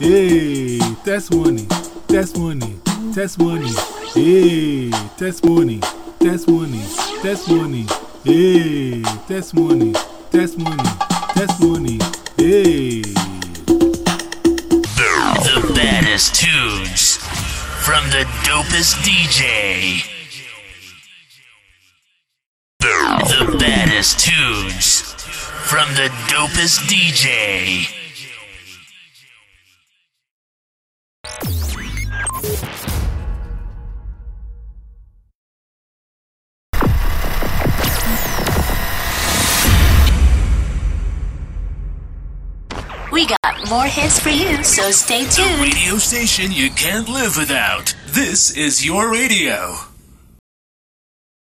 Hey, money. That's money. Hey, money. That's money. Hey, money. That's money. Hey. The baddest tunes from the dopest DJ. The baddest tunes from the dopest DJ. We got more hits for you, so stay tuned. Radio station you can't live without. This is your radio.